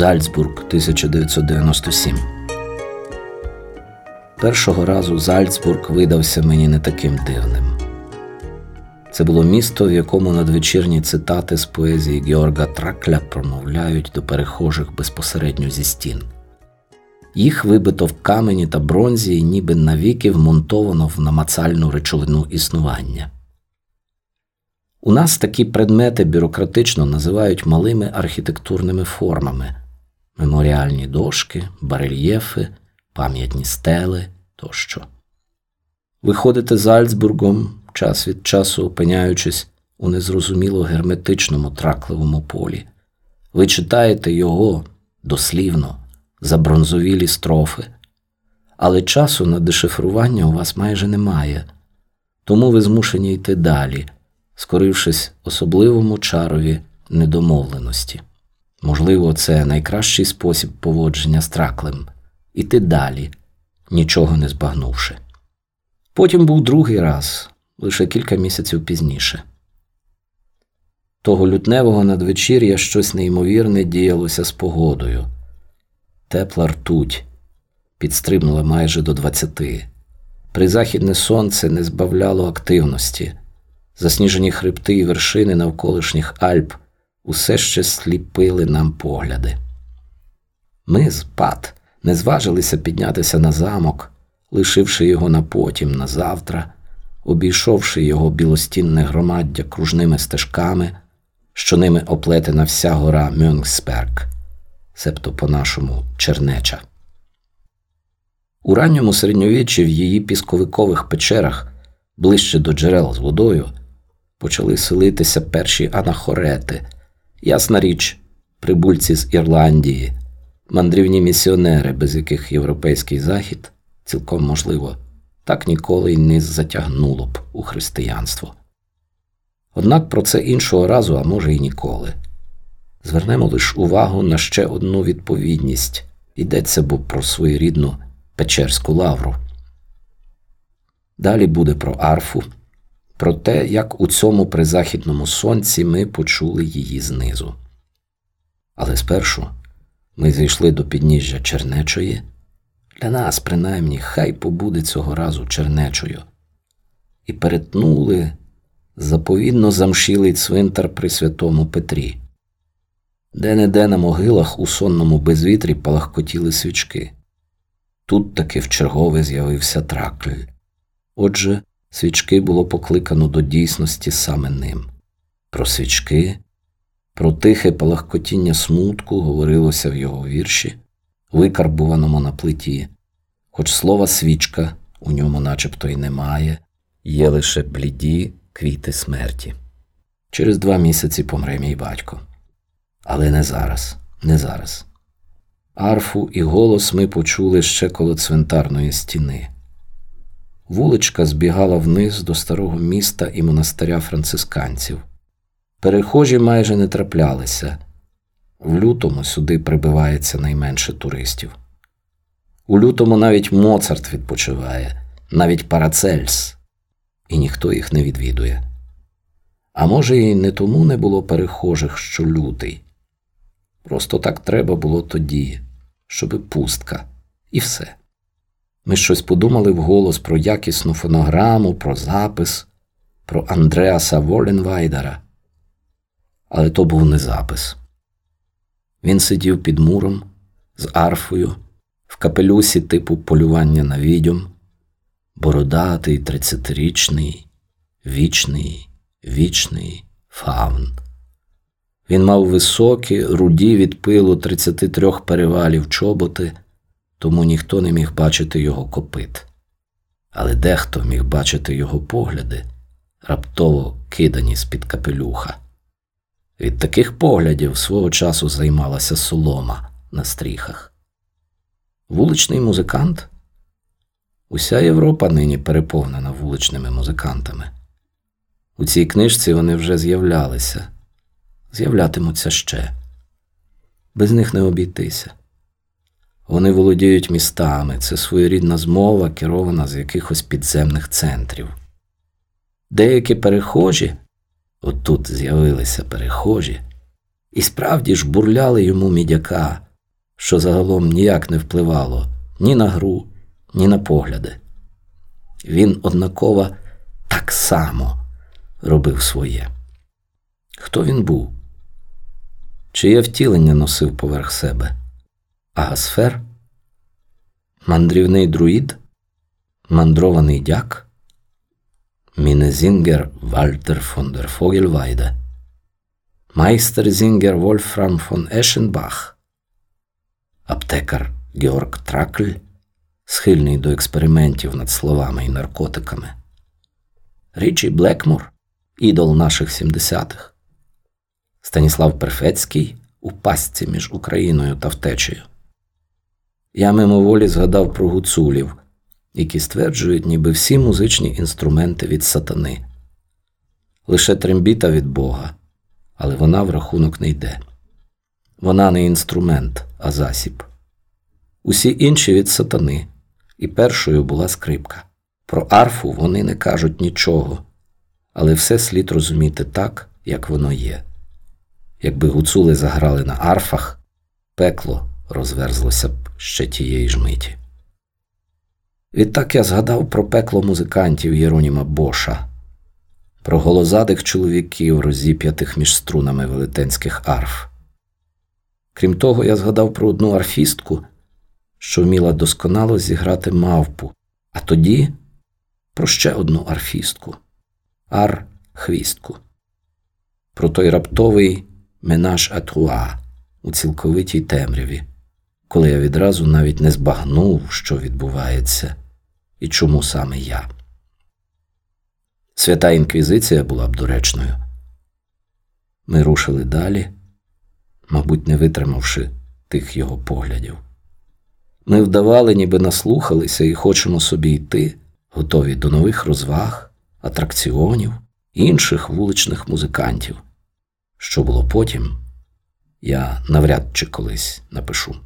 Зальцбург 1997. Першого разу Зальцбург видався мені не таким дивним. Це було місто, в якому надвечірні цитати з поезії Георга Тракля промовляють до перехожих безпосередньо зі стін. Їх вибито в камені та бронзі і ніби навіки вмонтовано в намацальну речовину існування. У нас такі предмети бюрократично називають малими архітектурними формами меморіальні дошки, барельєфи, пам'ятні стели тощо. Виходите з Альцбургом, час від часу опиняючись у незрозуміло герметичному тракливому полі. Ви читаєте його дослівно, забронзовілі строфи, але часу на дешифрування у вас майже немає, тому ви змушені йти далі, скорившись особливому чарові недомовленості. Можливо, це найкращий спосіб поводження з траклем іти далі, нічого не збагнувши. Потім був другий раз, лише кілька місяців пізніше. Того лютневого надвечір'я щось неймовірне діялося з погодою. Тепла ртуть підстрибнула майже до двадцяти. Призахідне сонце не збавляло активності, засніжені хребти і вершини навколишніх Альп усе ще сліпили нам погляди. Ми з Пат не зважилися піднятися на замок, лишивши його на потім, на завтра, обійшовши його білостінне громаддя кружними стежками, що ними оплетена вся гора Мюнгсперк, себто по-нашому Чернеча. У ранньому середньовіччі в її пісковикових печерах, ближче до джерел з водою, почали селитися перші анахорети, ясна річ, прибульці з Ірландії, мандрівні місіонери, без яких європейський захід, цілком можливо, так ніколи й не затягнуло б у християнство. Однак про це іншого разу, а може й ніколи. Звернемо лише увагу на ще одну відповідність йдеться бо про своєрідну Печерську лавру. Далі буде про арфу, про те, як у цьому призахідному сонці ми почули її знизу. Але спершу ми зійшли до підніжжя Чернечої. Для нас, принаймні, хай побуде цього разу Чернечою, і перетнули заповідно замшілий цвинтар при святому Петрі, де не де на могилах у сонному безвітрі палахкотіли свічки. Тут таки вчергове з'явився тракль. Отже, свічки було покликано до дійсності саме ним. Про свічки, про тихе палахкотіння смутку говорилося в його вірші, викарбуваному на плиті, хоч слова свічка у ньому начебто й немає, є лише бліді квіти смерті. Через два місяці помре мій батько. Але не зараз, не зараз. Арфу і голос ми почули ще коло цвинтарної стіни. Вуличка збігала вниз до старого міста і монастиря францисканців. Перехожі майже не траплялися. В лютому сюди прибивається найменше туристів. У лютому навіть Моцарт відпочиває, навіть Парацельс, і ніхто їх не відвідує. А може, і не тому не було перехожих, що лютий. Просто так треба було тоді, щоби пустка, і все. Ми щось подумали вголос про якісну фонограму, про запис, про Андреаса Воленвайдера. Але то був не запис. Він сидів під муром з арфою, в капелюсі типу полювання на відьом, бородатий, тридцятирічний, вічний, вічний фаун. Він мав високі, руді від пилу 33 перевалів чоботи, тому ніхто не міг бачити його копит. Але дехто міг бачити його погляди, раптово кидані з-під капелюха. Від таких поглядів свого часу займалася солома на стріхах. Вуличний музикант? Уся Європа нині переповнена вуличними музикантами. У цій книжці вони вже з'являлися з'являтимуться ще. Без них не обійтися. Вони володіють містами, це своєрідна змова, керована з якихось підземних центрів. Деякі перехожі, отут з'явилися перехожі, і справді жбурляли йому мідяка, що загалом ніяк не впливало ні на гру, ні на погляди. Він однаково так само робив своє. Хто він був? Чиє втілення носив поверх себе? Агасфер? Мандрівний друїд? Мандрований дяк? Мінезінгер Вальтер фон дер Фогельвайде? Майстерзінгер Вольфрам фон Ешенбах? Аптекар Георг Тракль, схильний до експериментів над словами і наркотиками? Річі Блекмор, ідол наших 70-х? Станіслав Перфецький у пастці між Україною та втечею. Я мимоволі згадав про гуцулів, які стверджують, ніби всі музичні інструменти від сатани. Лише трембіта від Бога, але вона в рахунок не йде. Вона не інструмент, а засіб. Усі інші від сатани, і першою була скрипка. Про арфу вони не кажуть нічого, але все слід розуміти так, як воно є. Якби гуцули заграли на арфах, пекло розверзлося б ще тієї ж миті. Відтак я згадав про пекло музикантів Єроніма Боша, про голозадих чоловіків, розіп'ятих між струнами велетенських арф. Крім того, я згадав про одну арфістку, що вміла досконало зіграти мавпу, а тоді про ще одну арфістку ар хвістку, про той раптовий менаж атруа у цілковитій темряві, коли я відразу навіть не збагнув, що відбувається і чому саме я. Свята інквізиція була б доречною. Ми рушили далі, мабуть, не витримавши тих його поглядів. Ми вдавали, ніби наслухалися і хочемо собі йти, готові до нових розваг, атракціонів, інших вуличних музикантів. Що було потім, я навряд чи колись напишу.